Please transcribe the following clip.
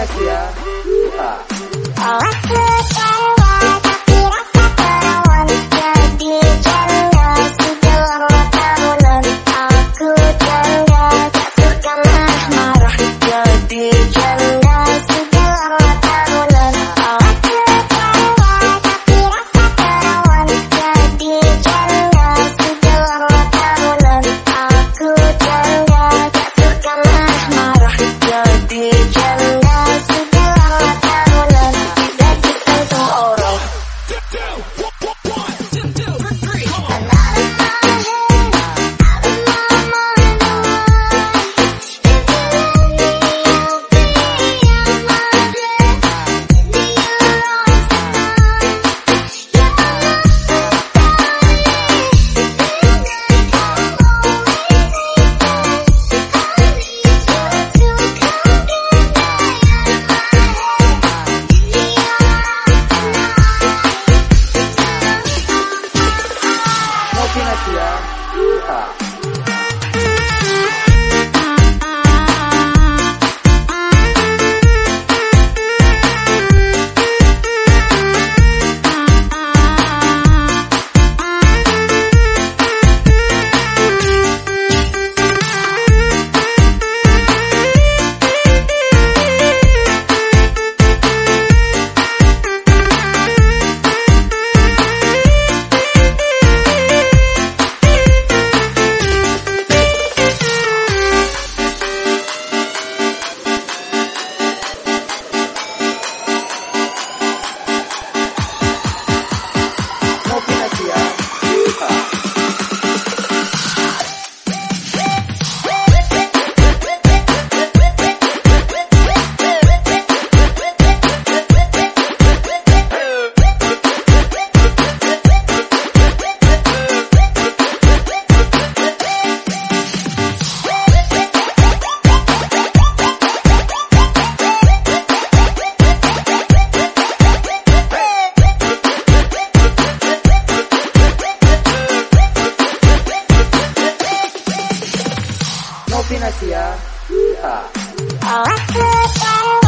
Gracias. Ah. Novinasia. Yeehaw. Oh,